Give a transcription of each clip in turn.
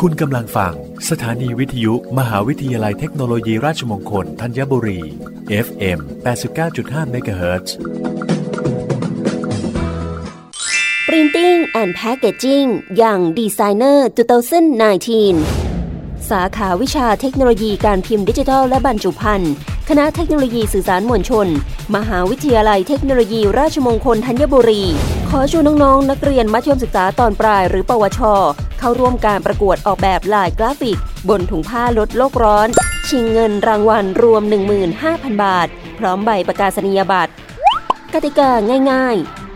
คุณกำลังฟัง สถานีวิทยุ มหาวิทยาลัยเทคโนโลยีราชมงคลธัญบุรี FM 89.5 MHz Printing and Packaging อย่าง Designer 2019 สาขาวิชาเทคโนโลยีการพิมพ์ดิจิทัลและบรรจุภัณฑ์ คณะเทคโนโลยีสื่อสารมวลชน มหาวิทยาลัยเทคโนโลยีราชมงคลธัญบุรี ขอชวนน้องๆ นักเรียนมัธยมศึกษาตอนปลายหรือปวช เข้าร่วมการประกวดออกแบบลายกราฟิก บนถุงผ้าลดโลกร้อน ชิงเงินรางวัลรวม 15,000 บาท พร้อมใบประกาศนียบัตร กติกาง่าย ๆ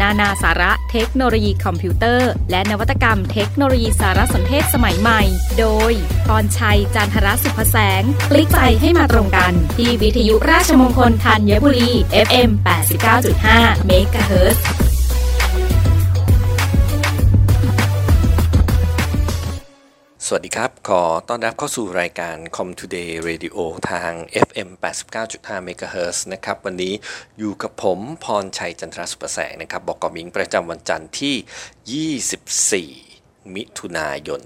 นานาสาระเทคโนโลยีคอมพิวเตอร์ และนวัตกรรมเทคโนโลยีสารสนเทศสมัยใหม่ โดยพรชัย จันทรสุภแสง คลิกไปให้มาตรงกัน ที่วิทยุราชมงคลธัญบุรี FM 89.5 MHz วัสดีครับ ขอต้อนรับเข้าสู่รายการ Com Today Radio ทาง FM 89.5 MHz นะครับ วันนี้อยู่กับผมพรชัยจันทรสุประแสงนะครับ บอกกมิงประจำวันจันทร์ที่ 24 มิถุนายน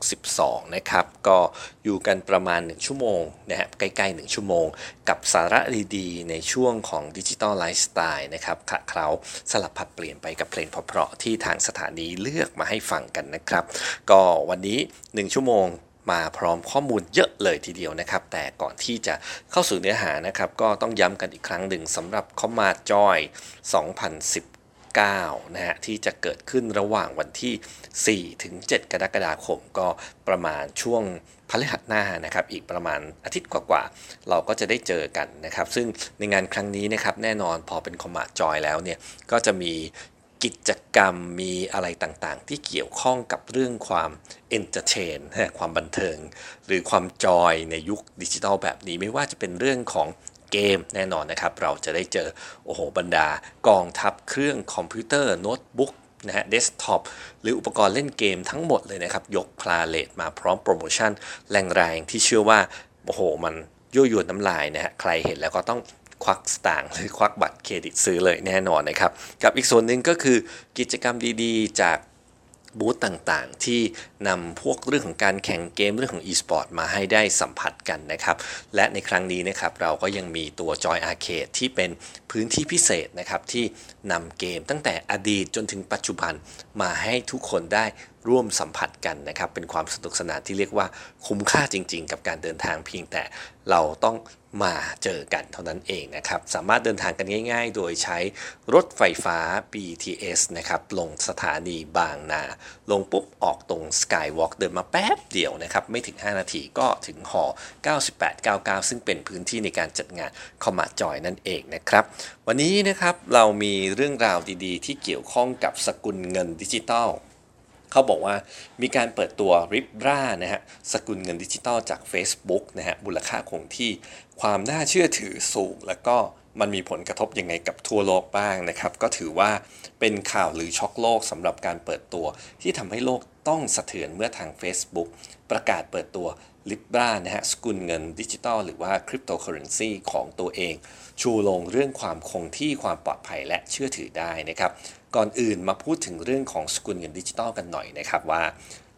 2562 นะครับ ก็อยู่กันประมาณ 1 ชั่วโมงนะฮะใกล้ๆ 1 ชั่วโมง กับสาระดีๆ ในช่วงของดิจิ t a ลไลฟ์สไตล์นะครับขะเคล้าสลับผัดเปลี่ยนไปกับเพลงเพราะๆที่ทางสถานีเลือกมาให้ฟังกันนะครับ ก็วันนี้ 1 ชั่วโมงมาพร้อมข้อมูลเยอะเลยทีเดียวนะครับ แต่ก่อนที่จะเข้าสู่เนื้อหานะครับ ก็ต้องย้ำกันอีกครั้งหนึ่งสำหรับ Command Joy 2019 9นะฮะที่จะเกิดขึ้นระหว่างวันที่ 4 ถึง 7 กรกฎาคม ก็ประมาณช่วงพฤหัสหน้านะครับอีกประมาณอาทิตย์กว่าๆเราก็จะได้เจอกันนะครับ ซึ่งในงานครั้งนี้นะครับแน่นอนพอเป็น Commart Joy แล้วเนี่ยก็จะมีกิจกรรมมีอะไรต่างๆ ที่เกี่ยวข้องกับเรื่องความ entertain ความบันเทิง หรือความ joy ในยุคดิจิทัลแบบนี้ไม่ว่าจะเป็นเรื่องของ เกมแน่นอนนะครับ เราจะได้เจอโอ้โหบรรดากองทัพเครื่องคอมพิวเตอร์โน้ตบุ๊กนะฮะเดสก์ท็อปหรืออุปกรณ์เล่นเกมทั้งหมดเลยนะครับ ยกพาเหรดมาพร้อมโปรโมชั่นแรงๆ ที่เชื่อว่า โอ้โห มันยั่วยวนน้ำลายนะฮะใครเห็นแล้วก็ต้องควักสตางค์หรือควักบัตรเครดิตซื้อเลยแน่นอนนะครับ กับอีกส่วนหนึ่งก็คือกิจกรรมดีๆ จาก บูธต่างๆ ที่นำพวกเรื่องของการแข่งเกมเรื่องของ e-sport มาให้ได้สัมผัสกันนะครับ และในครั้งนี้นะครับเราก็ยังมีตัว Joy Arcade ที่เป็นพื้นที่พิเศษนะครับที่นำเกมตั้งแต่อดีตจนถึงปัจจุบันมาให้ทุกคนได้ ร่วมสัมผัสกันนะครับ เป็นความสนุกสนานที่เรียกว่าคุ้มค่าจริง ๆ กับการเดินทางเพียงแต่เราต้องมาเจอกันเท่านั้นเองนะครับ สามารถเดินทางกันง่าย ๆ โดยใช้รถไฟฟ้า BTS นะครับ ลงสถานีบางนา ลงปุ๊บออกตรง Skywalk เดินมาแป๊บเดียวนะครับ ไม่ถึง 5 นาทีก็ถึงหอ 9899 ซึ่งเป็นพื้นที่ในการจัดงานคอมมาจอยนั่นเองนะครับ วันนี้นะครับเรามีเรื่องราวดีๆ ที่เกี่ยวข้องกับสกุลเงินดิจิทัล เขาบอกว่ามีการเปิดตัว r i b r a นะฮะสกุลเงินดิจิตอลจาก Facebook นะฮะมูลค่าคงที่ความน่าเชื่อถือสูง แล้วก็มันมีผลกระทบยังไงกับทั่วโลกบ้างนะครับ ก็ถือว่าเป็นข่าวหรือช็อกโลกสำหรับการเปิดตัว ที่ทำให้โลกต้องสะเทือนเมื่อทาง Facebook ประกาศเปิดตัว Libra นะฮะสกุลเงินดิจิตอลหรือว่าคริปโตเคอเรนซีของตัวเอง ชูโรงเรื่องความคงที่ความปลอดภัยและเชื่อถือได้นะครับ ก่อนอื่นมาพูดถึงเรื่องของสกุลเงินดิจิตอลกันหน่อยนะครับว่า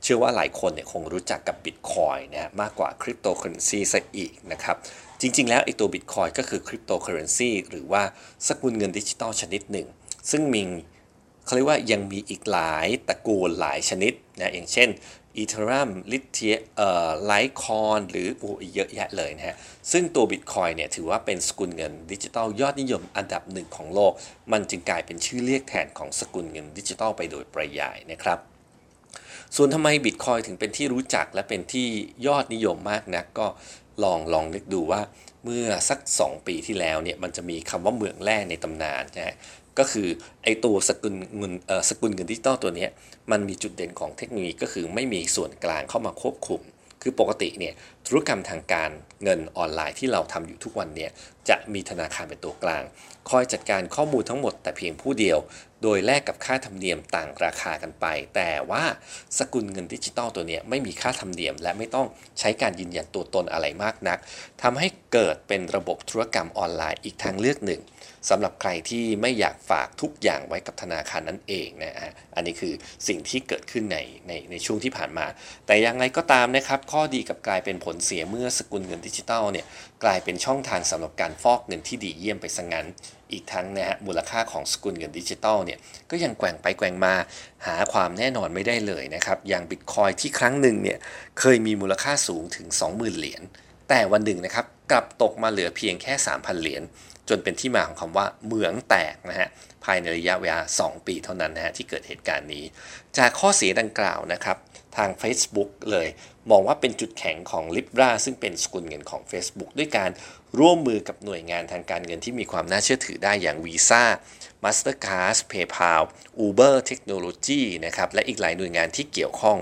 เชื่อว่าหลายคนเนี่ยคงรู้จักกับบิตคอยนะมากกว่าคริปโตเคอเรนซีซะอีกนะครับ จริง ๆ แล้วไอ้ตัวบิตคอยก็คือคริปโตเคอเรนซีหรือว่าสกุลเงินดิจิตอลชนิดหนึ่ง ซึ่งมีเขาเรียกว่ายังมีอีกหลายตระกูลหลายชนิดนะอย่างเช่น Ethereum ลิเทียเอ่อ Litecoin หรือโอ้เยอะแยะเลยนะฮะ ซึ่งตัวบิตคอยเนี่ยถือว่าเป็นสกุลเงินดิจิตอลยอดนิยมอันดับหนึ่งของโลก มันจึงกลายเป็นชื่อเรียกแทนของสกุลเงินดิจิตอลไปโดยปริยายนะครับส่วนทำไมบิตคอยถึงเป็นที่รู้จักและเป็นที่ยอดนิยมมากนะก็ลองลองนึกดูว่าเมื่อสัก 2 ปีที่แล้วเนี่ยมันจะมีคำว่าเหมืองแร่ในตำนานนะ ก็คือไอ้ตัวสกุลเงินเอ่อสกุลเงินดิจิตอลตัวนี้มันมีจุดเด่นของเทคโนโลยีก็คือไม่มีส่วนกลางเข้ามาควบคุม คือปกติเนี่ยธุรกรรมทางการเงินออนไลน์ที่เราทำอยู่ทุกวันเนี่ยจะมีธนาคารเป็นตัวกลาง คอยจัดการข้อมูลทั้งหมดแต่เพียงผู้เดียว โดยแลกกับค่าธรรมเนียมต่างราคากันไป แต่ว่าสกุลเงินดิจิตอลตัวนี้ไม่มีค่าธรรมเนียม และไม่ต้องใช้การยืนยันตัวตนอะไรมากนักทำให้เกิดเป็นระบบธุรกรรมออนไลน์อีกทางเลือกหนึ่งสำหรับใครที่ไม่อยากฝากทุกอย่างไว้กับธนาคารนั่นเองนะฮะอันนี้คือสิ่งที่เกิดขึ้นในในในช่วงที่ผ่านมา แต่อย่างไรก็ตามนะครับข้อดีกับกลายเป็นผลเสียเมื่อสกุลเงินดิจิทัลเนี่ยกลายเป็นช่องทางสำหรับการฟอกเงินที่ดีเยี่ยมไปซะงั้น อีกทั้งนะฮะมูลค่าของสกุลเงินดิจิทัลเนี่ยก็ยังแกว่งไปแกว่งมาหาความแน่นอนไม่ได้เลยนะครับ อย่างบิตคอยที่ครั้งหนึ่งเนี่ยเคยมีมูลค่าสูงถึง 20,000 เหรียญ แต่วันหนึ่งนะครับกลับตกมาเหลือเพียงแค่ 3,000 เหรียญ จนเป็นที่มาของคำว่าเหมืองแตกนะฮะภายในระยะเวลา 2 ปีเท่านั้นนะฮะที่เกิดเหตุการณ์นี้ จากข้อเสียดังกล่าวนะครับทาง Facebook เลย มองว่าเป็นจุดแข็งของ Libra ซึ่งเป็นสกุลเงินของ Facebook ด้วยการ ร่วมมือกับหน่วยงานทางการเงินที่มีความน่าเชื่อถือได้อย่าง Visa Mastercard PayPal Uber Technology นะครับ และอีกหลายหน่วยงานที่เกี่ยวข้อง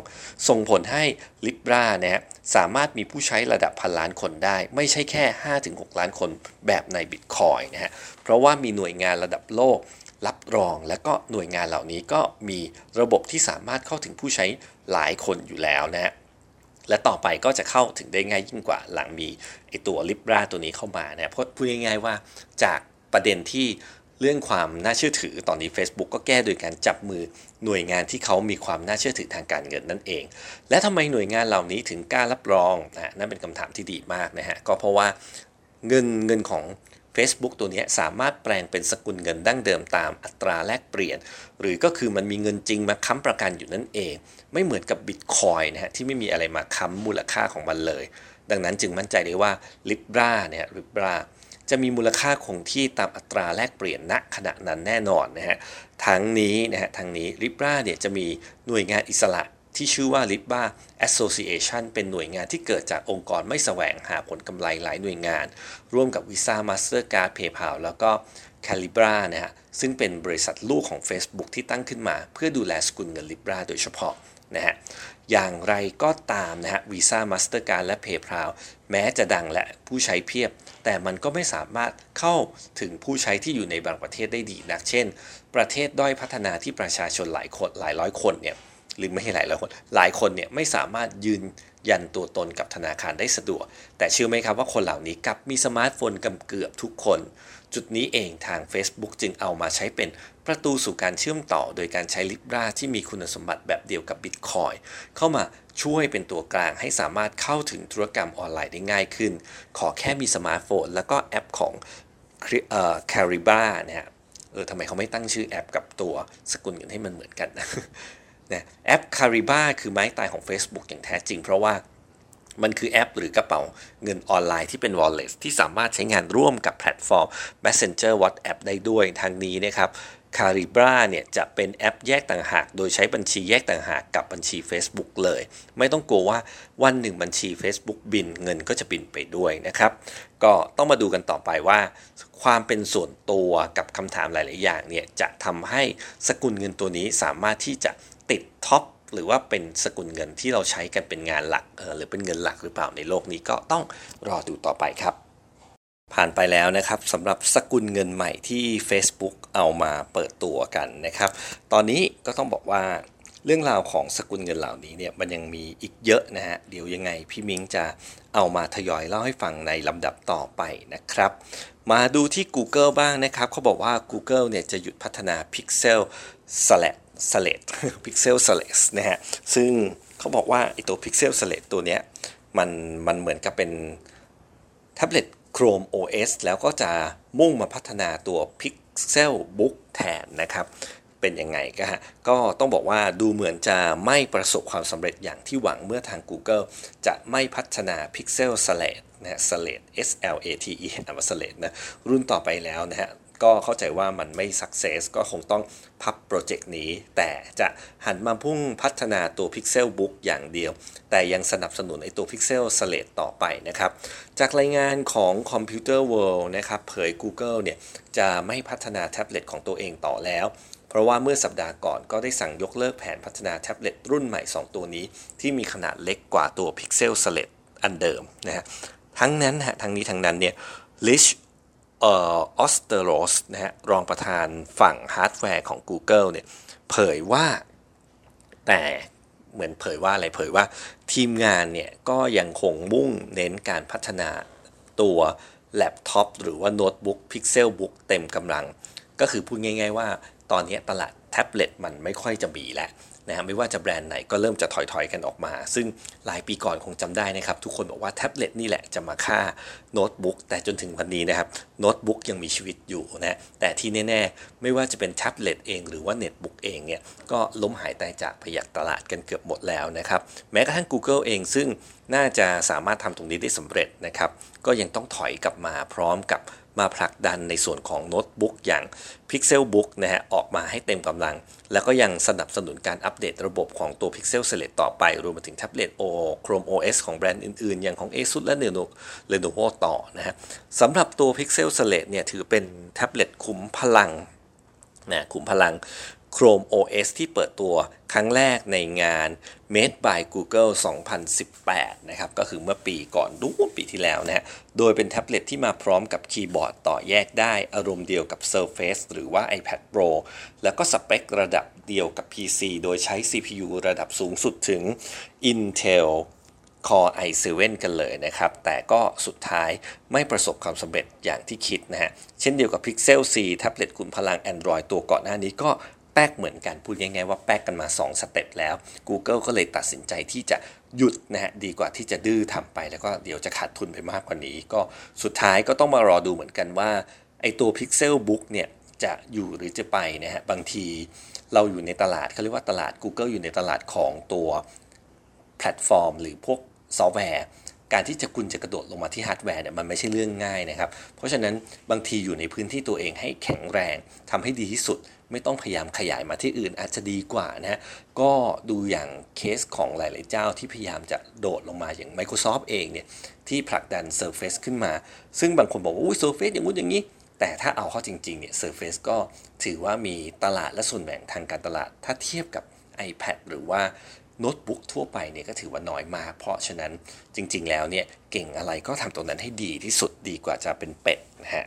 ส่งผลให้ Libra นะฮะสามารถมีผู้ใช้ระดับพันล้านคนได้ ไม่ใช่แค่ 5-6 ล้านคนแบบใน Bitcoin นะฮะ เพราะว่ามีหน่วยงานระดับโลกรับรองและก็หน่วยงานเหล่านี้ก็มีระบบที่สามารถเข้าถึงผู้ใช้หลายคนอยู่แล้วนะฮะ และต่อไปก็จะเข้าถึงได้ง่ายยิ่งกว่าหลังมีไอตัว Libra ตัวนี้เข้ามานะเพราะพูดง่ายๆว่าจากประเด็นที่เรื่องความน่าเชื่อถือตอนนี้ Facebook ก็แก้โดยการจับมือหน่วยงานที่เขามีความน่าเชื่อถือทางการเงินนั่นเอง และทำไมหน่วยงานเหล่านี้ถึงกล้ารับรองนะนั่นเป็นคำถามที่ดีมากนะฮะก็เพราะว่าเงินเงินของ Facebook ตัวนี้สามารถแปลงเป็นสกุลเงินดั้งเดิมตามอัตราแลกเปลี่ยน หรือก็คือมันมีเงินจริงมาค้ำประกันอยู่นั่นเอง ไม่เหมือนกับบิตคอยนะฮะที่ไม่มีอะไรมาค้ำมูลค่าของมันเลย ดังนั้นจึงมั่นใจได้ว่า Libra เนี่ย Libra จะมีมูลค่าคงที่ตามอัตราแลกเปลี่ยนณขณะนั้นแน่นอนนะฮะ ทั้งนี้นะฮะ ทั้งนี้ Libra เนี่ยจะมีหน่วยงานอิสระ ที่ชื่อว่า Libra Association เป็นหน่วยงานที่เกิดจากองค์กรไม่แสวงหาผลกำไรหลายหน่วยงาน ร่วมกับ Visa Mastercard PayPal แล้วก็ Calibra นะฮะซึ่งเป็นบริษัทลูกของ Facebook ที่ตั้งขึ้นมา เพื่อดูแลสกุลเงิน Libra โดยเฉพาะนะฮะอย่างไรก็ตามนะฮะ Visa Mastercard และ PayPal แม้จะดังและผู้ใช้เพียบ แต่มันก็ไม่สามารถเข้าถึงผู้ใช้ที่อยู่ในบางประเทศได้ดีนัก เช่น ประเทศด้อยพัฒนาที่ประชาชนหลายคนหลายร้อยคนเนี่ย หรือไม่ใช่หลายร้อยคนหลายคนเนี่ยไม่สามารถยืนยันตัวตนกับธนาคารได้สะดวก แต่เชื่อไหมครับว่าคนเหล่านี้กับมีสมาร์ทโฟนกันเกือบทุกคน จุดนี้เองทาง Facebook จึงเอามาใช้เป็นประตูสู่การเชื่อมต่อ โดยการใช้ Libra ที่มีคุณสมบัติแบบเดียวกับ Bitcoin เข้ามาช่วยเป็นตัวกลางให้สามารถเข้าถึงธุรกรรมออนไลน์ได้ง่ายขึ้น ขอแค่มีสมาร์ทโฟน แล้วก็แอปของเอ่อ Calibra นะฮะเออทำไมเขาไม่ตั้งชื่อแอปกับตัวสกุลเงินให้มันเหมือนกัน นะแอป Calibra คือไม้ตายของ Facebook อย่างแท้จริง เพราะว่ามันคือแอปหรือกระเป๋าเงินออนไลน์ที่เป็น wallet ที่สามารถใช้งานร่วมกับแพลตฟอร์ม Messenger WhatsApp ได้ด้วยทางนี้นะครับ Calibra เนี่ยจะเป็นแอปแยกต่างหาก โดยใช้บัญชีแยกต่างหากกับบัญชี Facebook เลย ไม่ต้องกลัวว่าวันหนึ่งบัญชี Facebook บินเงินก็จะบินไปด้วยนะครับ ก็ต้องมาดูกันต่อไปว่า ความเป็นส่วนตัวกับคำถามหลาย ๆ อย่างเนี่ยจะทำให้สกุลเงินตัวนี้สามารถที่จะ ติดท็อปหรือว่าเป็นสกุลเงินที่เราใช้กันเป็นงานหลักหรือเป็นเงินหลักหรือเปล่าในโลกนี้ก็ต้องรอดูต่อไปครับ ผ่านไปแล้วนะครับสำหรับสกุลเงินใหม่ที่ Facebook เอามาเปิดตัวกันนะครับ ตอนนี้ก็ต้องบอกว่าเรื่องราวของสกุลเงินเหล่านี้เนี่ยมันยังมีอีกเยอะนะฮะเดี๋ยวยังไงพี่มิงจะเอามาทยอยเล่าให้ฟังในลำดับต่อไปนะครับ มาดูที่ Google บ้างนะครับเขาบอกว่า Google เนี่ยจะหยุดพัฒนา Pixel Select Select Pixel Select นะฮะซึ่งเขาบอกว่าไอตัว Pixel Select ตัวเนี้ยมันมันเหมือนกับเป็นแท็บเล็ต Chrome OS แล้วก็จะมุ่งมาพัฒนาตัว Pixel Book แทนนะครับ เป็นยังไงก็ฮะ ก็ต้องบอกว่าดูเหมือนจะไม่ประสบความสำเร็จอย่างที่หวังเมื่อทาง Google จะไม่พัฒนา Pixel Slate นะ Slate S L A T E อ่านว่า Slate นะ รุ่นต่อไปแล้วนะฮะ ก็เข้าใจว่ามันไม่ success ก็คงต้องพับโปรเจกต์นี้ แต่จะหันมาพุ่งพัฒนาตัว Pixel Book อย่างเดียว แต่ยังสนับสนุนไอตัว Pixel Slate ต่อไปนะครับ จากรายงานของ Computer World นะครับเผย Google เนี่ยจะไม่พัฒนาแท็บเล็ตของตัวเองต่อแล้วเพราะว่าเมื่อสัปดาห์ก่อนก็ได้สั่งยกเลิกแผนพัฒนาแท็บเล็ตรุ่นใหม่ 2 ตัวนี้ ที่มีขนาดเล็กกว่าตัว Pixel Slate อันเดิมนะฮะทั้งนั้นฮะทั้งนี้ทั้งนั้นเนี่ย Rich ออสเตอรสนะฮะรองประธานฝั่งฮาร์ดแวร์ของ Google เนี่ยเผยว่าแต่เหมือนเผยว่าอะไรเผยว่าทีมงานเนี่ยก็ยังคงมุ่งเน้นการพัฒนาตัวแล็ปท็อปหรือว่าโน้ตบุ๊ก Pixelbook เต็มกำลัง ก็คือพูดง่าย ๆ ว่าตอนนี้ตลาด แท็บเล็ตมันไม่ค่อยจะมีแล้วนะฮะไม่ว่าจะแบรนด์ไหนก็เริ่มจะถอยๆกันออกมา ซึ่งหลายปีก่อนคงจำได้นะครับ ทุกคนบอกว่าแท็บเล็ตนี่แหละจะมาฆ่าโน้ตบุ๊กแต่จนถึงวันนี้นะครับโน้ตบุ๊กยังมีชีวิตอยู่นะแต่ที่แน่ๆ ไม่ว่าจะเป็นแท็บเล็ตเองหรือว่าเน็ตบุ๊กเองเนี่ยก็ล้มหายตายจากพยักตลาดกันเกือบหมดแล้วนะครับ แม้กระทั่ง Google เองซึ่งน่าจะสามารถทำตรงนี้ได้สำเร็จนะครับก็ยังต้องถอยกลับมาพร้อมกับ มาผลักดันในส่วนของโน้ตบุ๊กอย่าง Pixelbook นะฮะออกมาให้เต็มกำลัง แล้วก็ยังสนับสนุนการอัปเดตระบบของตัว Pixel Slate ต่อไป รวมไปถึงแท็บเล็ต O Chrome OS ของแบรนด์อื่นๆ อย่างของ ASUS และ Lenovo ต่อนะฮะสำหรับตัว Pixel Slate เนี่ยถือเป็นแท็บเล็ตคุ้มพลังนะคุ้มพลัง Chrome OS ที่เปิดตัวครั้งแรกในงาน Made by Google 2018 นะครับ ก็คือเมื่อปีก่อนดูปีที่แล้วนะฮะ โดยเป็นแท็บเล็ตที่มาพร้อมกับคีย์บอร์ดต่อแยกได้อารมณ์เดียวกับ Surface หรือว่า iPad Pro แล้วก็สเปคระดับเดียวกับ PC โดยใช้ CPU ระดับสูงสุดถึง Intel Core i7 กันเลยนะครับ แต่ก็สุดท้ายไม่ประสบความสำเร็จอย่างที่คิดนะฮะ เช่นเดียวกับ Pixel C แท็บเล็ตคุณพลัง Android ตัวก่อนหน้านี้ก็ ป๊กเหมือนกันพูดง่ายๆว่าแป๊กกันมา 2 สเต็ปแล้ว Google ก็เลยตัดสินใจที่จะหยุดนะฮะดีกว่าที่จะดื้อทำไป แล้วก็เดี๋ยวจะขาดทุนไปมากกว่านี้ ก็สุดท้ายก็ต้องมารอดูเหมือนกันว่าไอตัว Pixel Book เนี่ยจะอยู่หรือจะไปนะฮะบางทีเราอยู่ในตลาดเขาเรียกว่าตลาด Google อยู่ในตลาดของตัวแพลตฟอร์ม หรือพวกซอฟต์แวร์การที่จะคุณจะกระโดดลงมาที่ฮาร์ดแวร์เนี่ยมันไม่ใช่เรื่องง่ายนะครับ เพราะฉะนั้นบางทีอยู่ในพื้นที่ตัวเองให้แข็งแรงทำให้ดีที่สุด ไม่ต้องพยายามขยายมาที่อื่นอาจจะดีกว่านะฮะก็ดูอย่างเคสของหลาย ๆ เจ้าที่พยายามจะโดดลงมาอย่าง Microsoft เองเนี่ยที่ผลักดัน Surface ขึ้นมา ซึ่งบางคนบอกว่าอุ้ย Surface อย่างงู้นอย่างนี้ แต่ถ้าเอาเข้าจริง ๆ เนี่ย Surface ก็ถือว่ามีตลาดและส่วนแบ่งทางการตลาด ถ้าเทียบกับ iPad หรือว่าโน้ตบุ๊กทั่วไปเนี่ยก็ถือว่าน้อยมาก เพราะฉะนั้นจริง ๆ แล้วเนี่ยเก่งอะไรก็ทำตรงนั้นให้ดีที่สุดดีกว่าจะเป็นเป็ดนะฮะ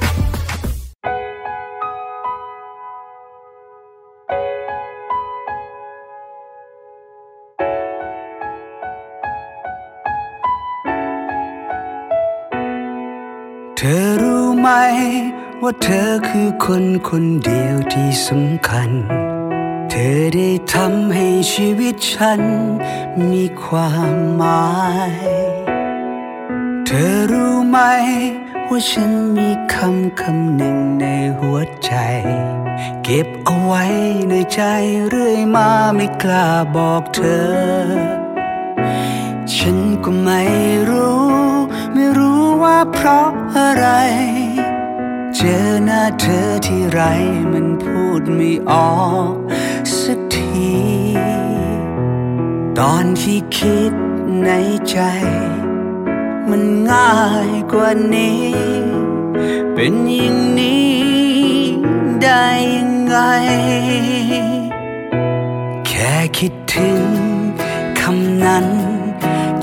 ว่าเธอคือคนคนเดียวที่สำคัญ เธอได้ทำให้ชีวิตฉันมีความหมาย เธอรู้ไหม ว่าฉันมีคำคำหนึ่งในหัวใจ เก็บเอาไว้ในใจเรื่อยมาไม่กล้าบอกเธอ ฉันก็ไม่รู้ ไม่รู้ว่าเพราะอะไร เจอหน้าเธอที่ไรมันพูดไม่ออกสักที ตอนที่คิดในใจ มันง่ายกว่านี้ เป็นอย่างนี้ได้ยังไง แค่คิดถึงคำนั้น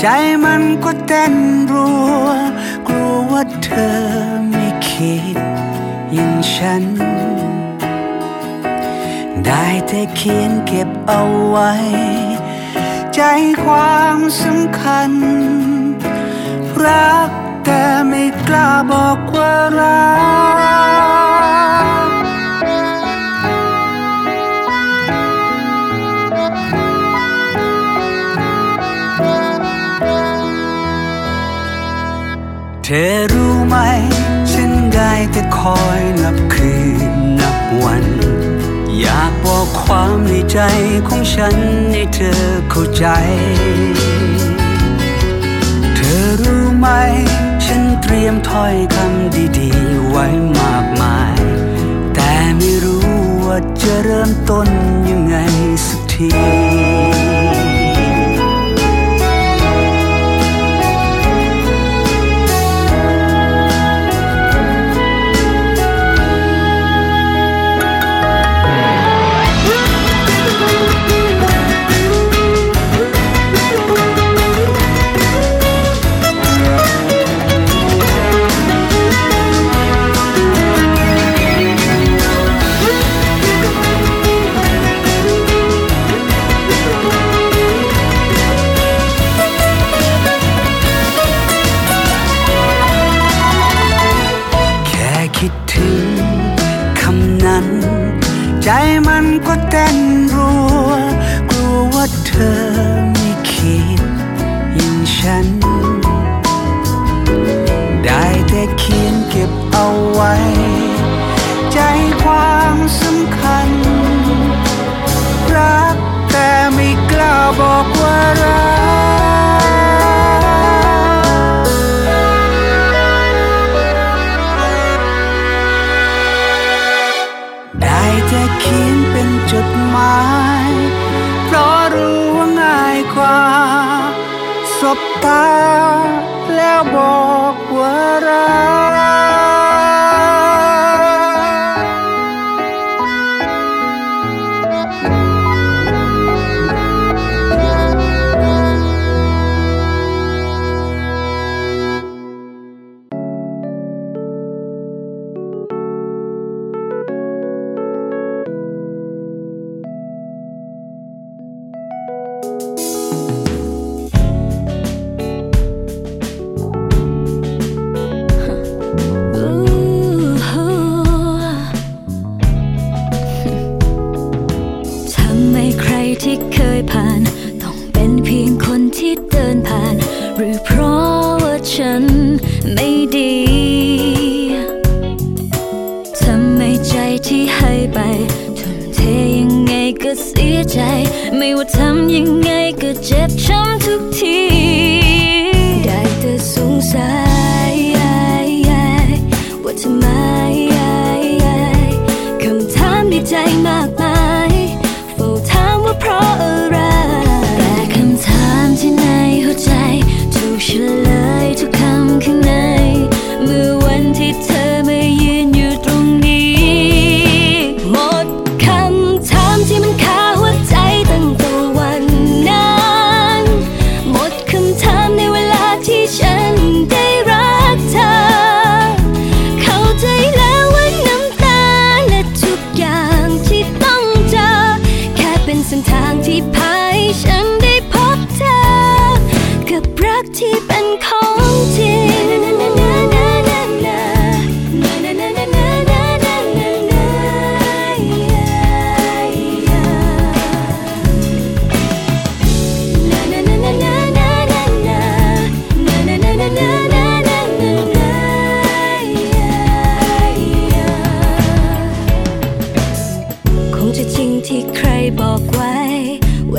ใจมันก็เต้นรัว กลัวว่าเธอ คิดอย่างฉัน ได้แต่เขียนเก็บเอาไว้ ใจความสำคัญ รักแต่ไม่กล้าบอกว่ารักเธอรู้ไหม ได้แต่คอยนับคืนนับวัน อยากบอกความในใจของฉันให้เธอเข้าใจ เธอรู้ไหม ฉันเตรียมถ้อยคำดีๆ ไว้มากมาย แต่ไม่รู้ว่าจะเริ่มต้นยังไงสักที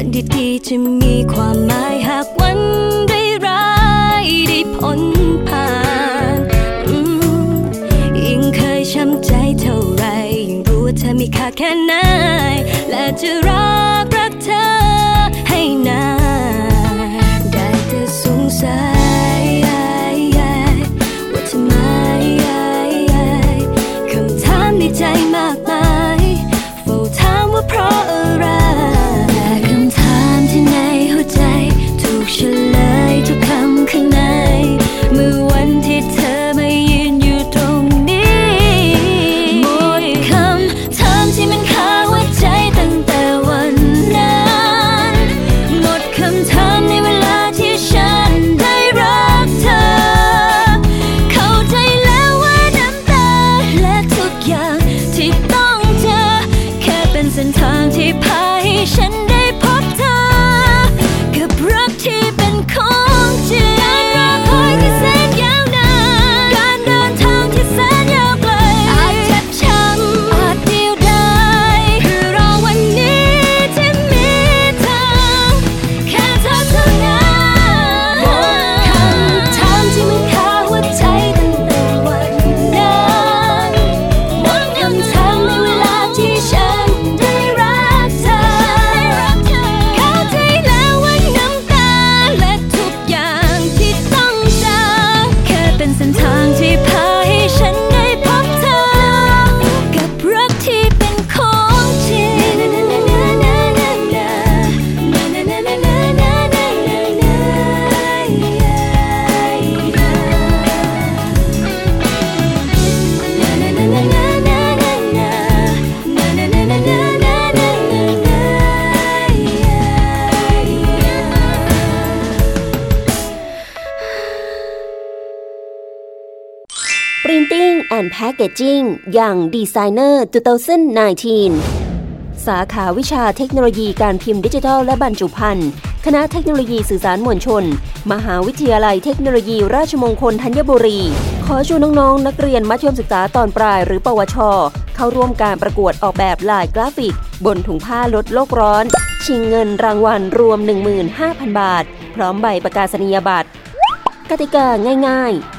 วันดีๆจะมีความหมายหากวันได้ร้ายได้พ้นผ่านยิ่งเคยช้ำใจเท่าไรยิ่งรู้ว่าเธอมีค่าแค่ไหนและจะรัก and Packaging อย่าง Designer 2019 สาขาวิชาเทคโนโลยีการพิมพ์ดิจิทัลและบรรจุภัณฑ์ คณะเทคโนโลยีสื่อสารมวลชน มหาวิทยาลัยเทคโนโลยีราชมงคลธัญบุรี ขอชวนน้องๆนักเรียนมัธยมศึกษาตอนปลายหรือปวช เข้าร่วมการประกวดออกแบบลายกราฟิก บนถุงผ้าลดโลกร้อน ชิงเงินรางวัลรวม 15,000 บาท พร้อมใบประกาศนียบัตร กติกาง่าย ๆ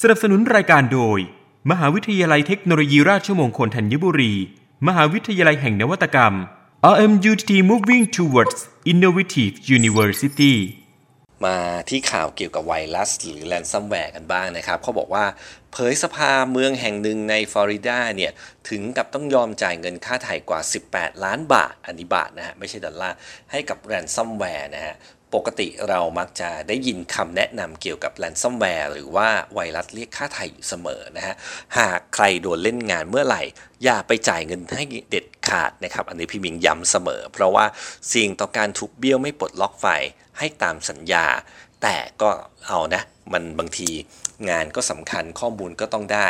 สนับสนุนรายการโดย มหาวิทยาลัยเทคโนโลยีราชมงคลธัญบุรี มหาวิทยาลัยแห่งนวัตกรรม RMUTT Moving Towards Innovative University มาที่ข่าวเกี่ยวกับไวรัส หรือแ a นซัมแวร์กันบ้างนะครับเขาบอกว่าเผยสภาเมืองแห่งหนึ่งในฟลอริดาเนี่ย ถึงกับต้องยอมจ่ายเงินค่าไถ่กว่า 18 ล้านบาท อันนี้บาทนะฮะ ไม่ใช่ดอลลาร์ ให้กับแรนซัมแวร์นะฮะ ปกติเรามักจะได้ยินคำแนะนำเกี่ยวกับแรนซัมแวร์หรือว่าไวรัสเรียกค่าไถ่อยู่เสมอนะฮะ หากใครโดนเล่นงานเมื่อไหร่ อย่าไปจ่ายเงินให้เด็ดขาดนะครับ อันนี้พี่มิงย้ำเสมอ เพราะว่าเสี่ยงต่อการถูกเบี้ยวไม่ปลดล็อกไฟล์ให้ตามสัญญา แต่ก็เอานะ มันบางทีงานก็สำคัญข้อมูลก็ต้องได้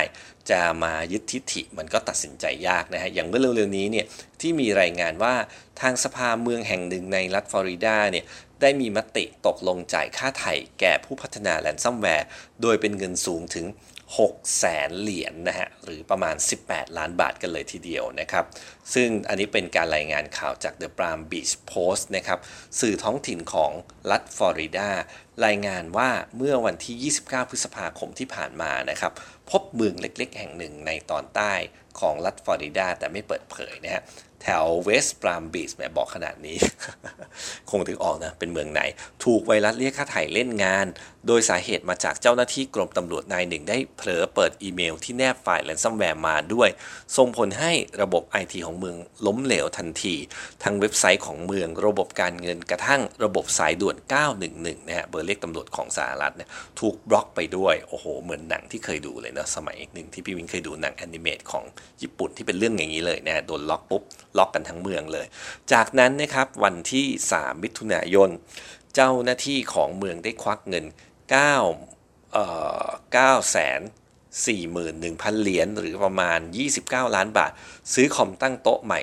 จะมายึดทิฐิมันก็ตัดสินใจยากนะฮะ อย่างเมื่อเร็วๆนี้เนี่ยที่มีรายงานว่าทางสภาเมืองแห่งหนึ่งในรัฐฟลอริดาเนี่ย ได้มีมติตกลงจ่ายค่าไถ่แก่ผู้พัฒนาแรนซัมแวร์ โดยเป็นเงินสูงถึง 6 แสนเหรียญนะฮะ หรือประมาณ 18 ล้านบาทกันเลยทีเดียวนะครับ ซึ่งอันนี้เป็นการรายงานข่าวจาก The Palm Beach Post นะครับ สื่อท้องถิ่นของรัฐฟลอริดารายงานว่าเมื่อวันที่ 29 พฤษภาคมที่ผ่านมานะครับ พบเมืองเล็กๆ แห่งหนึ่งในตอนใต้ของรัฐฟลอริดาแต่ไม่เปิดเผยนะฮะ แถวเวสต์ปาล์มบีชแหมบอกขนาดนี้ คงนึกออกนะ เป็นเมืองไหน ถูกไวรัสเรียกค่าไถ่เล่นงาน โดยสาเหตุมาจากเจ้าหน้าที่กรมตำรวจนายหนึ่งได้เผลอเปิดอีเมลที่แนบไฟล์แรนซัมแวร์มาด้วย ส่งผลให้ระบบไอทีของเมืองล้มเหลวทันที ทั้งเว็บไซต์ของเมือง ระบบการเงินกระทั่งระบบสายด่วน 911 นะฮะ เบอร์เรียกตำรวจของสหรัฐเนี่ยถูกบล็อกไปด้วย โอ้โห เหมือนหนังที่เคยดูเลยนะ สมัยหนึ่งที่พี่มิงเคยดูหนังแอนิเมตของญี่ปุ่นที่เป็นเรื่องอย่างนี้เลยนะ โดนล็อกปุ๊บล็อกกันทั้งเมืองเลย จากนั้นนะครับวันที่ 3 มิถุนายน เจ้าหน้าที่ของเมืองได้ควักเงิน9เอ่อ9แสน41,000 เหรียญหรือประมาณ 29 ล้านบาท ซื้อคอมตั้งโต๊ะใหม่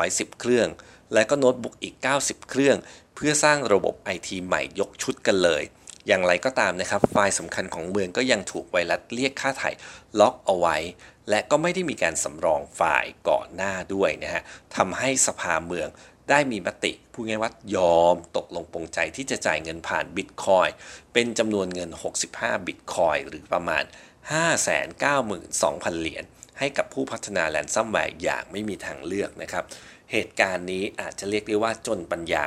310 เครื่อง และก็โน้ตบุ๊กอีก 90 เครื่อง เพื่อสร้างระบบไอทีใหม่ยกชุดกันเลย อย่างไรก็ตามนะครับ ไฟล์สำคัญของเมืองก็ยังถูกไวรัสเรียกค่าไถ่ล็อกเอาไว้ และก็ไม่ได้มีการสำรองไฟล์ก่อนหน้าด้วยนะฮะทำให้สภาเมืองได้มีมติพูดง่ายว่ายอมตกลงปรงใจที่จะจ่ายเงินผ่านบิตคอยน์เป็นจำนวนเงิน 65 บิตคอยน์หรือประมาณ 592,000 เหรียญให้กับผู้พัฒนาแรนซัมแวร์อย่างไม่มีทางเลือกนะครับ เหตุการณ์นี้อาจจะเรียกได้ว่าจนปัญญา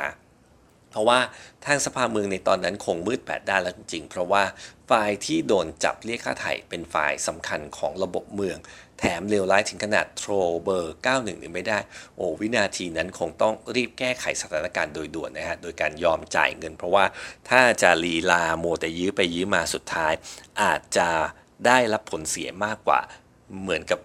เพราะว่าทางสภาเมืองในตอนนั้นคงมืดแปดด้านแล้วจริง เพราะว่าไฟล์ที่โดนจับเรียกค่าไถ่เป็นไฟล์สำคัญของระบบเมือง แถมเลวร้ายถึงขนาดโทรเบอร์ 91นี่ไม่ได้ โอ้วินาทีนั้นคงต้องรีบแก้ไขสถานการณ์โดยด่วนนะฮะ โดยการยอมจ่ายเงิน เพราะว่าถ้าจะลีลาโมแต่ยื้อไปยื้อมาสุดท้าย อาจจะได้รับผลเสียมากกว่าเหมือนกับ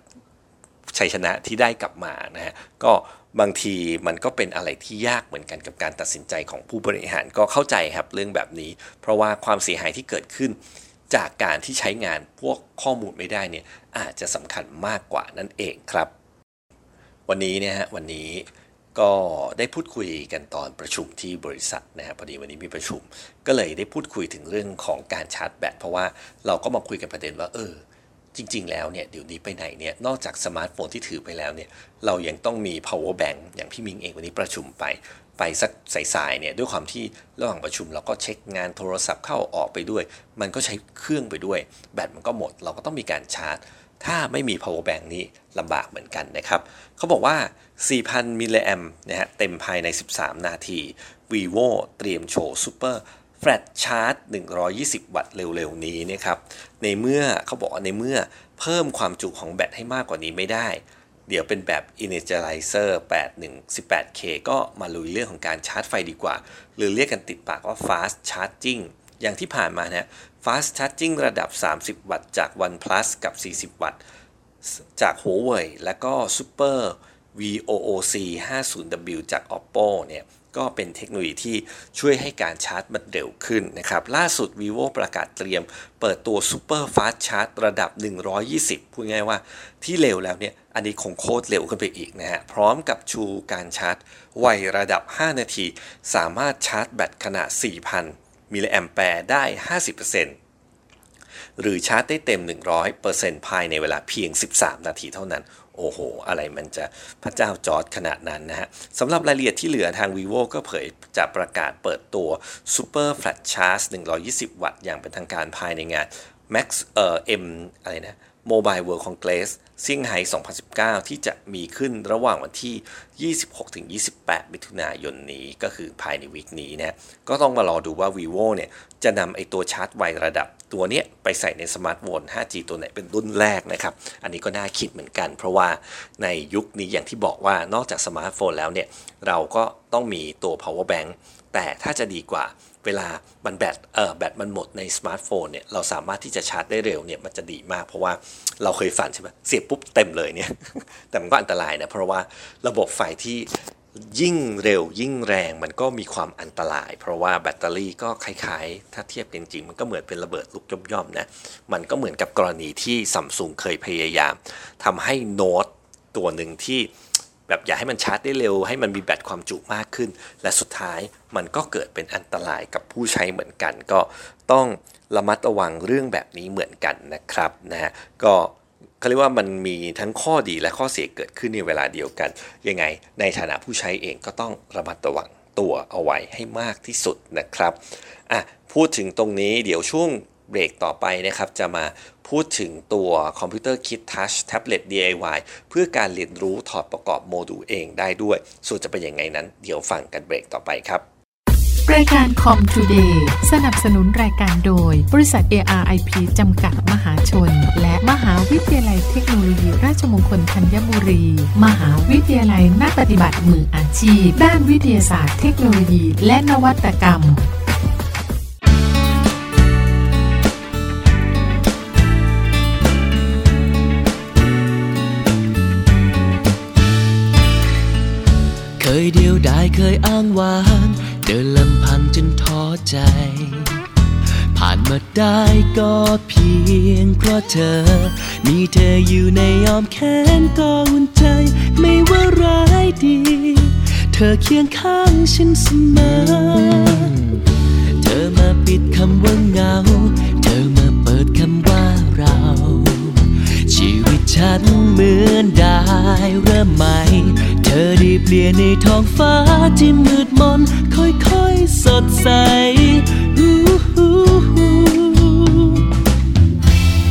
ชัยชนะที่ได้กลับมานะฮะ ก็ บางทีมันก็เป็นอะไรที่ยากเหมือนกันกับการตัดสินใจของผู้บริหารก็เข้าใจครับเรื่องแบบนี้ เพราะว่าความเสียหายที่เกิดขึ้น จากการที่ใช้งานพวกข้อมูลไม่ได้เนี่ยอาจจะสำคัญมากกว่านั่นเองครับ วันนี้เนี่ยฮะวันนี้ก็ได้พูดคุยกันตอนประชุมที่บริษัทนะฮะพอดีวันนี้มีประชุม ก็เลยได้พูดคุยถึงเรื่องของการชาร์จแบตเพราะว่าเราก็มาคุยกันประเด็นว่าเออ จริง ๆ แล้วเนี่ยเดี๋ยวนี้ไปไหนเนี่ยนอกจากสมาร์ทโฟนที่ถือไปแล้วเนี่ยเรายังต้องมี power bank อย่างพี่มิงเองวันนี้ประชุมไป ไปสักสายๆเนี่ยด้วยความที่ระหว่างประชุมเราก็เช็คงานโทรศัพท์เข้าออกไปด้วย มันก็ใช้เครื่องไปด้วย แบตมันก็หมด เราก็ต้องมีการชาร์จ ถ้าไม่มี power bank นี้ลำบากเหมือนกันนะครับเขาบอกว่า 4,000 มิลลิแอมนะฮะเต็มภายใน 13 นาที vivo เตรียมโชว์ Super FlashCharge 120 วัตต์เร็ว ๆ นี้นะครับ ในเมื่อเขาบอกในเมื่อเพิ่มความจุของแบตให้มากกว่านี้ไม่ได้ เดี๋ยวเป็นแบบ Energizer 81 18K ก็มาลุยเรื่องของการชาร์จไฟดีกว่า หรือเรียกกันติดปากว่า fast charging อย่างที่ผ่านมานะ fast charging ระดับ 30 วัตต์จาก OnePlus กับ 40 วัตต์จาก Huawei และก็ Super VOOC 50W จาก Oppo เนี่ย ก็เป็นเทคโนโลยีที่ช่วยให้การชาร์จมันเร็วขึ้นนะครับ ล่าสุด vivo ประกาศเตรียม เปิดตัว Super Fast Charge ระดับ 120 พูดง่ายว่าที่เร็วแล้วเนี่ย อันนี้คงโคตรเร็วขึ้นไปอีกนะฮะ พร้อมกับชูการชาร์จไวระดับ 5 นาที สามารถชาร์จแบตขนาด 4,000 มิลลิแอมแปร์ได้ 50%หรือชาร์จได้เต็ม 100%ภายในเวลาเพียง 13 นาทีเท่านั้น โอ้โห อะไรมันจะพระเจ้าจอร์ดขนาดนั้นนะฮะสำหรับรายละเอียดที่เหลือทาง vivo ก็เผยจะประกาศเปิดตัว Super Flat Charge 120 วัตต์อย่างเป็นทางการภายในงาน Max เอ่อ M อะไรนะ Mobile World Congress เซี่ยงไฮ้2019 ที่จะมีขึ้นระหว่างวันที่ 26-28 มิถุนายนนี้ก็คือภายในวีคนี้นะก็ต้องมารอดูว่า vivo เนี่ยจะนำไอตัวชาร์จไวระดับตัวเนี้ยไปใส่ในสมาร์ทโฟน 5G ตัวไหนเป็นรุ่นแรกนะครับ อันนี้ก็น่าคิดเหมือนกัน เพราะว่าในยุคนี้อย่างที่บอกว่านอกจากสมาร์ทโฟนแล้วเนี่ยเราก็ต้องมีตัว power bank แต่ถ้าจะดีกว่า เวลามันแบตเออแบตมันหมดในสมาร์ทโฟนเนี่ยเราสามารถที่จะชาร์จได้เร็วเนี่ยมันจะดีมากเพราะว่าเราเคยฝันใช่ไหมเสียบปุ๊บเต็มเลยเนี่ย แต่มันก็อันตรายนะเพราะว่าระบบไฟที่ยิ่งเร็วยิ่งแรงมันก็มีความอันตราย เพราะว่าแบตเตอรี่ก็คล้ายๆ ถ้าเทียบเป็นจริงมันก็เหมือนเป็นระเบิดลูกย่อมๆนะมันก็เหมือนกับกรณีที่ซัมซุงเคยพยายามทำให้โน้ตตัวหนึ่งที่ แบบอยากให้มันชาร์จได้เร็ว ให้มันมีแบตความจุมากขึ้น และสุดท้ายมันก็เกิดเป็นอันตรายกับผู้ใช้เหมือนกัน ก็ต้องระมัดระวังเรื่องแบบนี้เหมือนกันนะครับนะฮะก็เขาเรียกว่ามันมีทั้งข้อดีและข้อเสียเกิดขึ้นในเวลาเดียวกัน ยังไงในฐานะผู้ใช้เองก็ต้องระมัดระวังตัวเอาไว้ให้มากที่สุดนะครับอะพูดถึงตรงนี้เดี๋ยวช่วงเบรกต่อไปนะครับ จะมา พูดถึงตัวคอมพิวเตอร์ Kit Touch แท็บเล็ต DIY เพื่อการเรียนรู้ถอดประกอบโมดูลเองได้ด้วย ส่วนจะเป็นยังไงนั้น เดี๋ยวฟังกันเบรกต่อไปครับรายการคอมทูเดย์สนับสนุนรายการโดย บริษัท ARIP จำกัดมหาชน และมหาวิทยาลัยเทคโนโลยี ราชมงคลธัญบุรี มหาวิทยาลัยนักปฏิบัติมืออาชีพ ด้านวิทยาศาสตร์เทคโนโลยี และนวัตกรรม เคยเดียวดายเคยอ้างว้างเดินลำพังจนท้อใจ ผ่านมาได้ก็เพียงเพราะเธอ มีเธออยู่ในอ้อมแขนก็อุ่นใจ ไม่ว่าร้ายดี เธอเคียงข้างฉันเสมอ เธอมาปิดคำว่าเหงา ฉันเหมือนได้เริ่มใหม่ เธอได้เปลี่ยนในท้องฟ้าที่มืดมนค่อยๆสดใส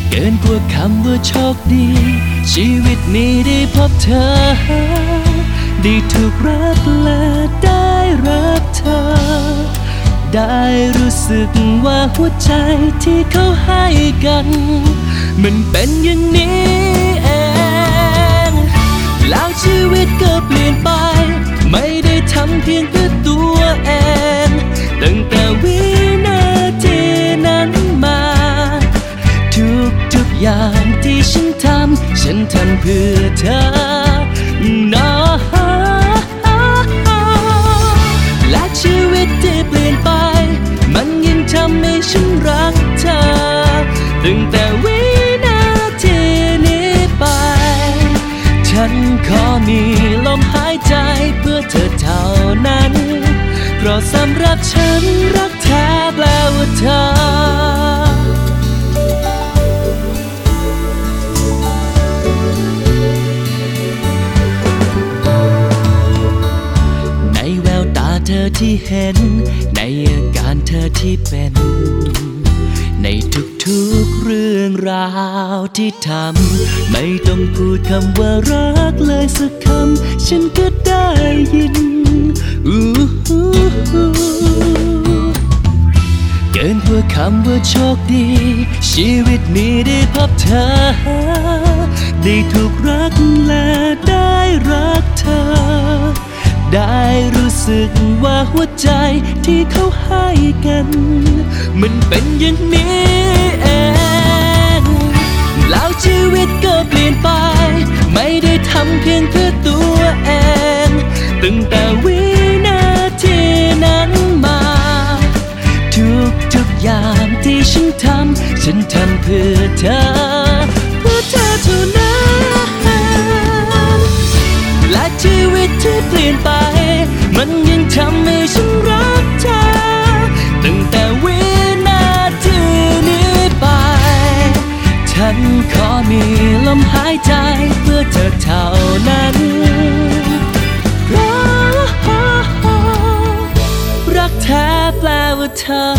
เกินกว่าคำว่าโชคดี ชีวิตนี้ได้พบเธอ ได้ถูกรักและได้รักเธอ ได้รู้สึกว่าหัวใจที่เขาให้กัน มันเป็นอย่างนี้เองแล้วชีวิตก็เปลี่ยนไป ไม่ได้ทำเพียงเพื่อตัวเอง ตั้งแต่วินาทีนั้นมา ทุกทุกอย่างที่ฉันทำ ฉันทำเพื่อเธอนะและชีวิตที่เปลี่ยนไป มันยิ่งทำให้ฉันรักเธอ ตั้งแต่วิ เธอเท่านั้น เพราะสำหรับฉันรักแท้แปลว่าเธอในแววตาเธอที่เห็นในอาการเธอที่เป็น ในทุกๆ เรื่องราวที่ทำไม่ต้องพูดคำว่ารักเลยสักคำฉันก็ได้ยินอู้หูเกินกว่าคำว่าโชคดี ชีวิตนี้ได้พบเธอ ได้ถูกรักและได้รักเธอ ได้รู้สึกว่าหัวใจที่เขาให้กัน มันเป็นอย่างนี้เอง แล้วชีวิตก็เปลี่ยนไป ไม่ได้ทำเพียงเพื่อตัวเองตั้งแต่วินาทีนั้นมา ทุกทุกอย่างที่ฉันทำ ฉันทำเพื่อเธอ เปลี่ยนไป มันยังทำให้ฉันรักเธอตั้งแต่วินาทีนี้ไป ฉันขอมีลมหายใจเพื่อเธอเท่านั้นรักแท้แปลว่าเธอแปลว่าเธอ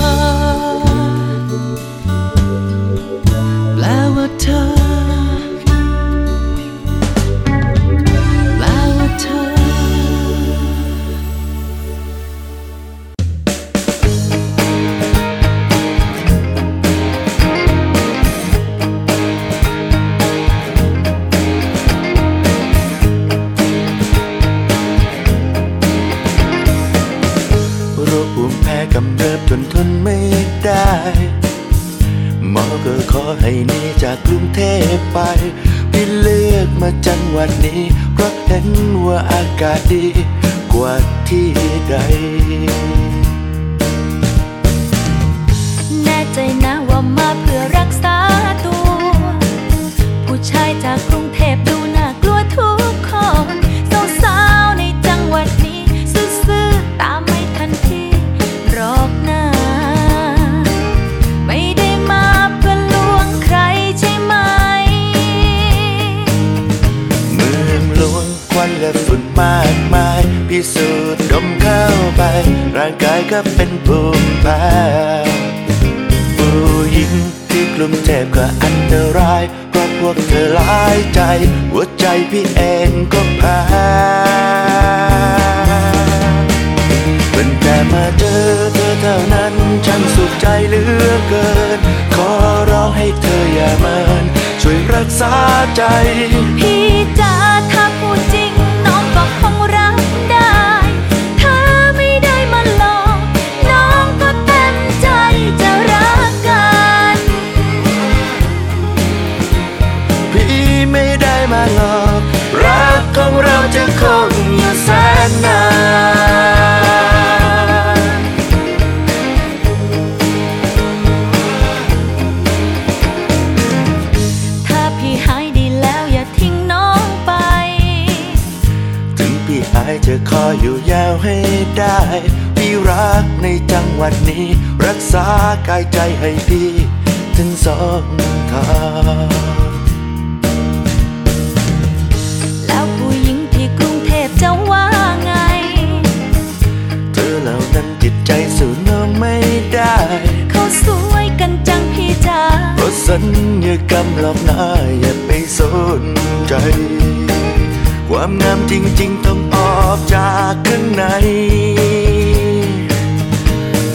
ใจเหลือเกิน ขอร้องให้เธออย่าเมินช่วยรักษาใจ พี่จ๋า ได้พี่รักในจังหวัดนี้ รักษากายใจให้พี่ถึงสองทางแล้วผู้หญิงที่กรุงเทพจะว่าไง เธอเหล่านั้นจิตใจสู้น้องไม่ได้ เขาสวยกันจังพี่จ๋าเพราะสัญญากรรมหลอกหน้าอย่าไปสนใจ ความงามจริง ๆ ต้องออกจากข้างใน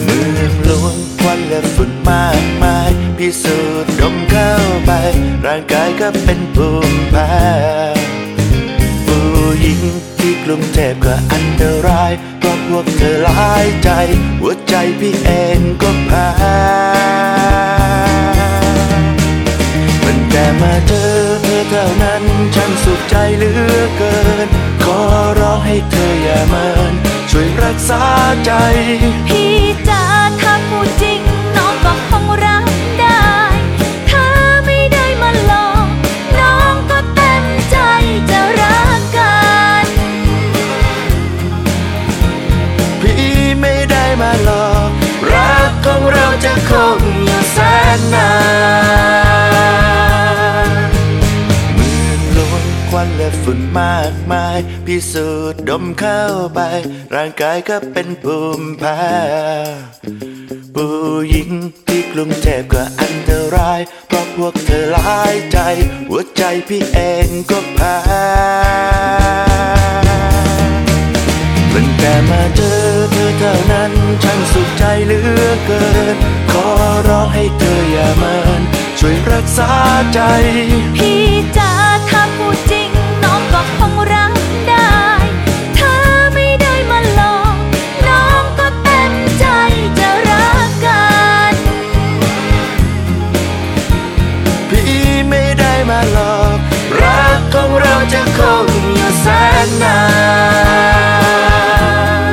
เมืองหลวงควันและฝุ่นมากมาย พิสูจน์ดมเข้าไป ร่างกายก็เป็นภูมิแพ้ผู้หญิงที่กรุงเทพก็อันตรายเพราะพวกเธอหลายใจ หัวใจพี่เองก็แพ้มันแต่มาเจอเธอเท่านั้น ฉันสุขใจเหลือเกิน ขอร้องให้เธออย่าเมินช่วยรักษาใจ พี่จ๋าถ้าพูดจริงน้องก็คงรับได้ ถ้าไม่ได้มาหลอกน้องก็เต็มใจจะรักกัน พี่ไม่ได้มาหลอก รักของเราจะคงอยู่แสนนาน ฝุ่นมากมาย พิสูจน์ดมเข้าไป ร่างกายก็เป็นภูมิแพ้ผู้หญิงที่กรุงเทพก็อันตราย เพราะพวกเธอหลายใจ หัวใจพี่เองก็แพ้ตั้งแต่มาเจอเธอเท่านั้นฉันสุขใจเหลือเกิน ขอร้องให้เธออย่าเมินช่วยรักษาใจ พี่จ๋ นนาน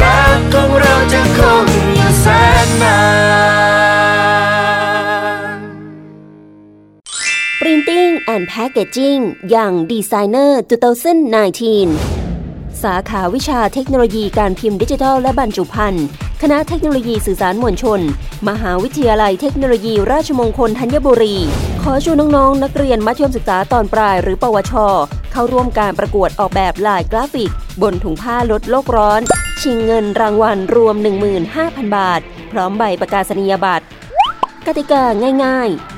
รักของเราจะคงอยู่แสนนาน Printing and Packaging อย่าง Designer 2019 สาขาวิชาเทคโนโลยีการพิมพ์ดิจิทัลและบรรจุภัณฑ์ คณะเทคโนโลยีสื่อสารมวลชน มหาวิทยาลัยเทคโนโลยีราชมงคลธัญบุรี ขอชวนน้องๆ นักเรียนมัธยมศึกษาตอนปลายหรือปวช เข้าร่วมการประกวดออกแบบลายกราฟิก บนถุงผ้าลดโลกร้อน ชิงเงินรางวัลรวม 15,000 บาท พร้อมใบประกาศนียบัตร กติกาง่าย ๆ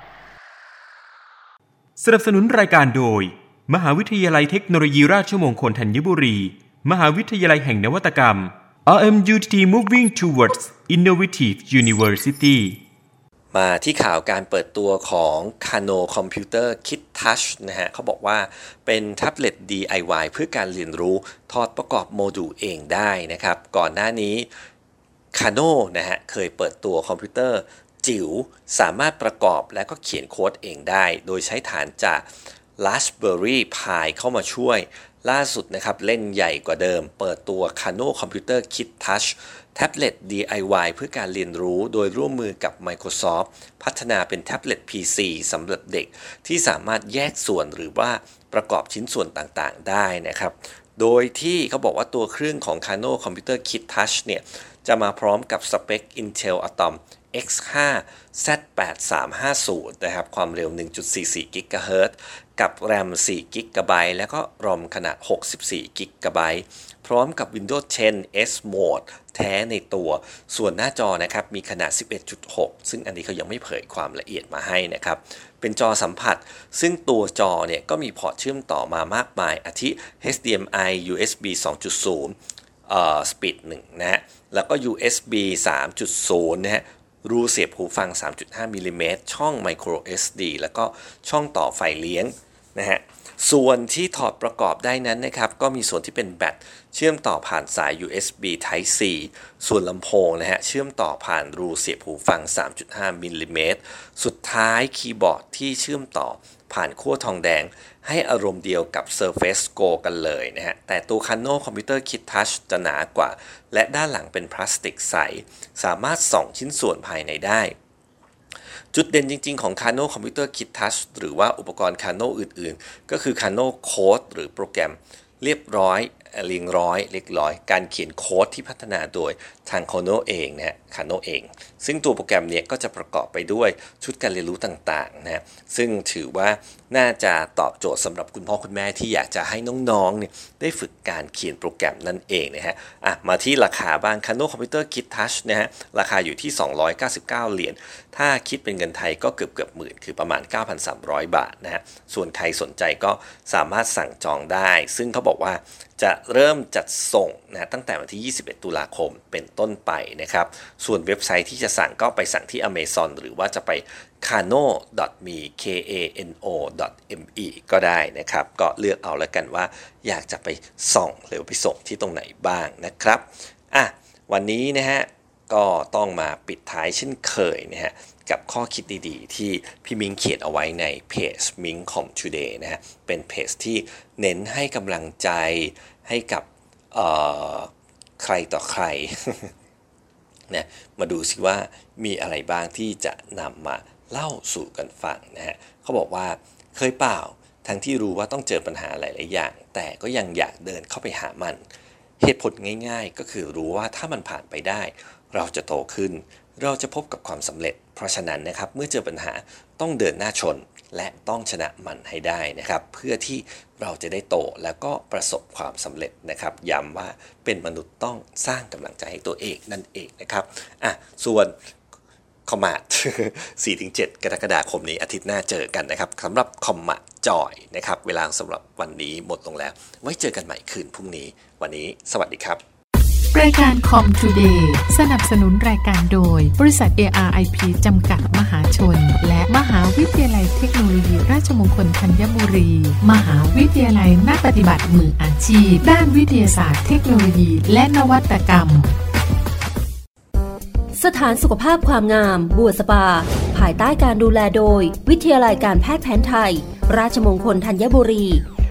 สนับสนุนรายการโดย มหาวิทยาลัยเทคโนโลยีราชมงคลธัญบุรี มหาวิทยาลัยแห่งนวัตกรรม RMUTT Moving Towards Innovative University มาที่ข่าวการเปิดตัวของ Kano Computer Kit Touch นะฮะเขาบอกว่าเป็นแท็บเล็ต DIY เพื่อการเรียนรู้ทอดประกอบโมดูลเองได้นะครับ ก่อนหน้านี้ Kano นะฮะเคยเปิดตัวคอมพิวเตอร์ จิ๋วสามารถประกอบและก็เขียนโค้ดเองได้ โดยใช้ฐานจาก Raspberry Pi เข้ามาช่วย ล่าสุดนะครับเล่นใหญ่กว่าเดิม เปิดตัว Kano Computer Kit Touch แท็บเล็ต DIY เพื่อการเรียนรู้โดยร่วมมือกับ Microsoft พัฒนาเป็นแท็บเล็ต PC สำหรับเด็กที่สามารถแยกส่วนหรือว่าประกอบชิ้นส่วนต่างๆ ได้นะครับ โดยที่เขาบอกว่าตัวเครื่องของ Kano Computer Kit Touch เนี่ยจะมาพร้อมกับสเปค Intel Atom X5 Z8350 นะครับ ความเร็ว 1.44 GHz กับ RAM 4 GB แล้วก็ ROM ขนาด 64 GB พร้อมกับ Windows 10 S Mode แท้ในตัว ส่วนหน้าจอนะครับ มีขนาด 11.6 ซึ่งอันนี้เขายังไม่เผยความละเอียดมาให้นะครับ เป็นจอสัมผัส ซึ่งตัวจอเนี่ย ก็มีพอร์ตเชื่อมต่อมามากมาย อาทิ HDMI USB 2.0 เอ่อ Speed 1นะฮะ แล้วก็ USB 3.0 นะฮะ รูเสียบหูฟัง 3.5มิลลิเมตรช่อง Micro SD แล้วก็ช่องต่อไฟเลี้ยงนะฮะ ส่วนที่ถอดประกอบได้นั้นนะครับ ก็มีส่วนที่เป็นแบตเชื่อมต่อผ่านสาย USB Type C ส่วนลำโพงนะฮะ เชื่อมต่อผ่านรูเสียบหูฟัง 3.5มิลลิเมตรสุดท้ายคีย์บอร์ดที่เชื่อมต่อผ่านขั้วทองแดง ให้อารมณ์เดียวกับ Surface Go กันเลยนะฮะ แต่ตัว Kano Computer Kit Touch จะหนากว่า และด้านหลังเป็นพลาสติกใส สามารถส่องชิ้นส่วนภายในได้ จุดเด่นจริง ๆ ของ Kano Computer Kit Touch หรือว่าอุปกรณ์ Kano อื่นๆ ก็คือ Kano Code หรือโปรแกรมเรียบร้อยเรียงร้อยเรียกร้อย การเขียนโค้ดที่พัฒนาโดย ทาง Kano เองนะฮะ Kano เอง ซึ่งตัวโปรแกรมเนี้ยก็จะประกอบไปด้วยชุดการเรียนรู้ต่างๆนะซึ่งถือว่าน่าจะตอบโจทย์สำหรับคุณพ่อคุณแม่ที่อยากจะให้น้องๆเนี่ยได้ฝึกการเขียนโปรแกรมนั่นเองนะฮะอะมาที่ราคาบ้าง Kano Computer Kit Touch นะฮะราคาอยู่ที่ 299 เหรียญถ้าคิดเป็นเงินไทยก็เกือบเกือบหมื่นคือประมาณ 9,300 บาทนะฮะส่วนใครสนใจก็สามารถสั่งจองได้ ซึ่งเขาบอกว่าจะเริ่มจัดส่งนะตั้งแต่วันที่ 21 ตุลาคมเป็นต้น้นไปนะครับ ส่วนเว็บไซต์ที่จะสั่งก็ไปสั่งที่ Amazon หรือว่าจะไป kano.me k a n o me ก็ได้นะครับ ก็เลือกเอาแล้วกันว่า อยากจะไปส่องหรือไปส่งที่ตรงไหนบ้างนะครับอะวันนี้นะฮะก็ต้องมาปิดท้ายเช่นเคยนะฮะกับข้อคิดดีๆ ที่พี่มิงเขียนเอาไว้ในเพจมิงคอม today นะฮะเป็นเพจที่เน้นให้กำลังใจให้กับ ใครต่อใครนะมาดูสิว่ามีอะไรบ้างที่จะนำมาเล่าสู่กันฟังนะฮะเขาบอกว่าเคยเปล่าทั้งที่รู้ว่าต้องเจอปัญหาหลาย ๆ อย่าง แต่ก็ยังอยากเดินเข้าไปหามัน เหตุผลง่าย ๆ ก็คือรู้ว่าถ้ามันผ่านไปได้ เราจะโตขึ้น เราจะพบกับความสำเร็จ เพราะฉะนั้นนะครับเมื่อเจอปัญหาต้องเดินหน้าชนและต้องชนะมันให้ได้นะครับ เพื่อที่ เราจะได้โตแล้วก็ประสบความสำเร็จนะครับย้ำว่าเป็นมนุษย์ต้องสร้างกำลังใจให้ตัวเองนั่นเองนะครับอะส่วนคอมมาด4-7 กรกฎาคมนี้อาทิตย์หน้าเจอกันนะครับสำหรับคอมมาดจอยนะครับ เวลาสำหรับวันนี้หมดลงแล้ว ไว้เจอกันใหม่คืนพรุ่งนี้ วันนี้สวัสดีครับ รายการคอมทูเดย์สนับสนุนรายการโดย บริษัท ARIP จำกัดมหาชน และมหาวิทยาลัยเทคโนโลยีราชมงคลธัญบุรี มหาวิทยาลัยนักปฏิบัติมืออาชีพ ด้านวิทยาศาสตร์เทคโนโลยี และนวัตกรรม สถานสุขภาพความงาม บัวสปา ภายใต้การดูแลโดย วิทยาลัยการแพทย์แผนไทย ราชมงคลธัญบุรี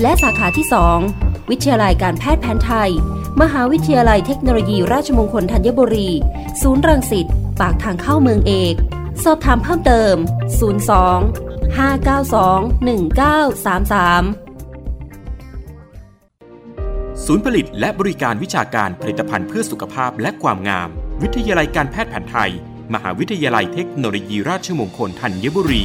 และสาขาที่ 2 วิทยาลัยการแพทย์แผนไทย มหาวิทยาลัยเทคโนโลยีราชมงคลธัญบุรี ศูนย์รังสิต ปากทางเข้าเมืองเอก สอบถามเพิ่มเติม 02 592 1933 ศูนย์ผลิตและบริการวิชาการผลิตภัณฑ์เพื่อสุขภาพและความงาม วิทยาลัยการแพทย์แผนไทย มหาวิทยาลัยเทคโนโลยีราชมงคลธัญบุรี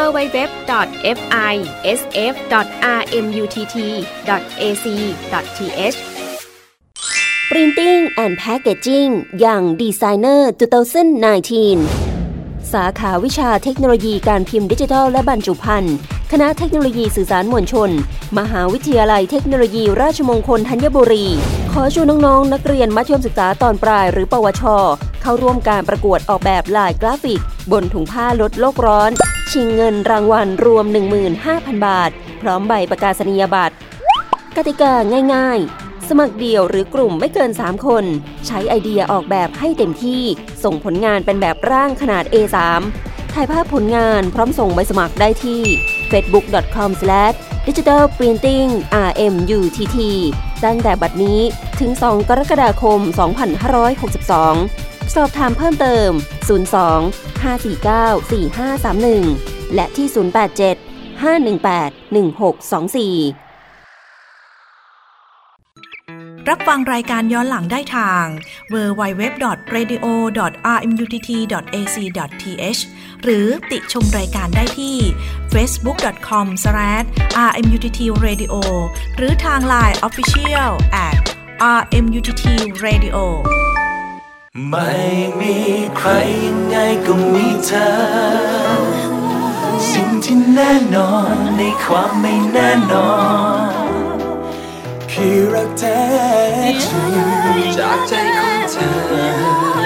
www.fisf.rmutt.ac.th Printing and Packaging อย่าง Designer 2019 สาขาวิชาเทคโนโลยีการพิมพ์ดิจิทัลและบรรจุภัณฑ์คณะเทคโนโลยีสื่อสารมวลชน มหาวิทยาลัยเทคโนโลยีราชมงคลธัญบุรี ขอชวนน้องๆ นักเรียนมัธยมศึกษาตอนปลายหรือปวช เข้าร่วมการประกวดออกแบบลายกราฟิก บนถุงผ้าลดโลกร้อน ชิงเงินรางวัลรวม 15,000 บาท พร้อมใบประกาศนียบัตร กติกาง่าย ๆ สมัครเดี่ยวหรือกลุ่มไม่เกิน 3 คน ใช้ไอเดียออกแบบให้เต็มที่ ส่งผลงานเป็นแบบร่างขนาด A3 ถ่ายภาพผลงานพร้อมส่งใบสมัครได้ที่ facebook.com/digitalprintingrmutt ตั้งแต่บัดนี้ถึง 2 กรกฎาคม 2562 สอบถามเพิ่มเติม 02 549 4531 และที่ 087 518 1624 รับฟังรายการย้อนหลังได้ทาง www.radio.rmutt.ac.th หรือติชมรายการได้ที่ facebook.com/rmuttradio หรือทาง Line Official at rmuttradio ไม่มีใครยังไงก็มีเธอ สิ่งที่แน่นอนในความไม่แน่นอนคือรักแท้จริงจากใจของเธอ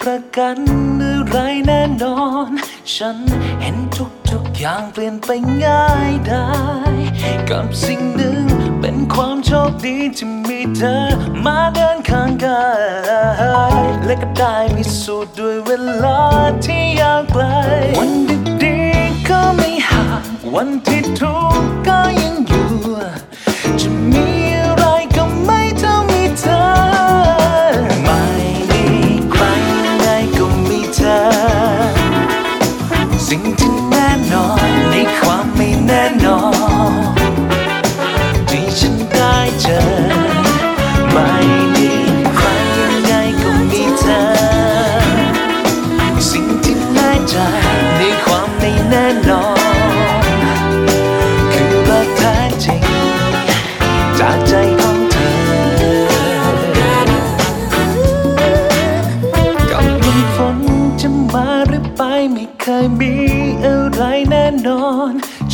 ประกันอะไรแน่นอน ฉันเห็นทุกๆอย่างเปลี่ยนไปง่ายได้ กับสิ่งหนึ่งเป็นความโชคดีที่มีเธอมาเดินข้างกายและก็ได้มีสูตรด้วยเวลาที่ยาวไกล วันดีๆก็ไม่ห่างวันที่ทุกข์ก็ยังอยู่ จะมีอะไรก็ไม่เท่ามีเธอ สิ่งที่แน่นอนในความไม่แน่นอน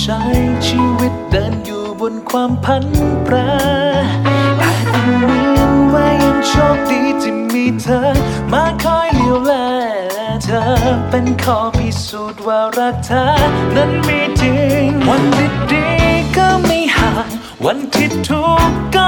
ใช้ชีวิตเดินอยู่บนความพันแปรแต่เป็เหมือนว่ายังโชคดีที่มีเธอ มาคอยเลี้ยวแลเธอเป็นข้อพิสูจน์ว่ารักเธอ นั้นมีจริง วันดีๆก็ไม่ห่างวันที่ทุกข์ก็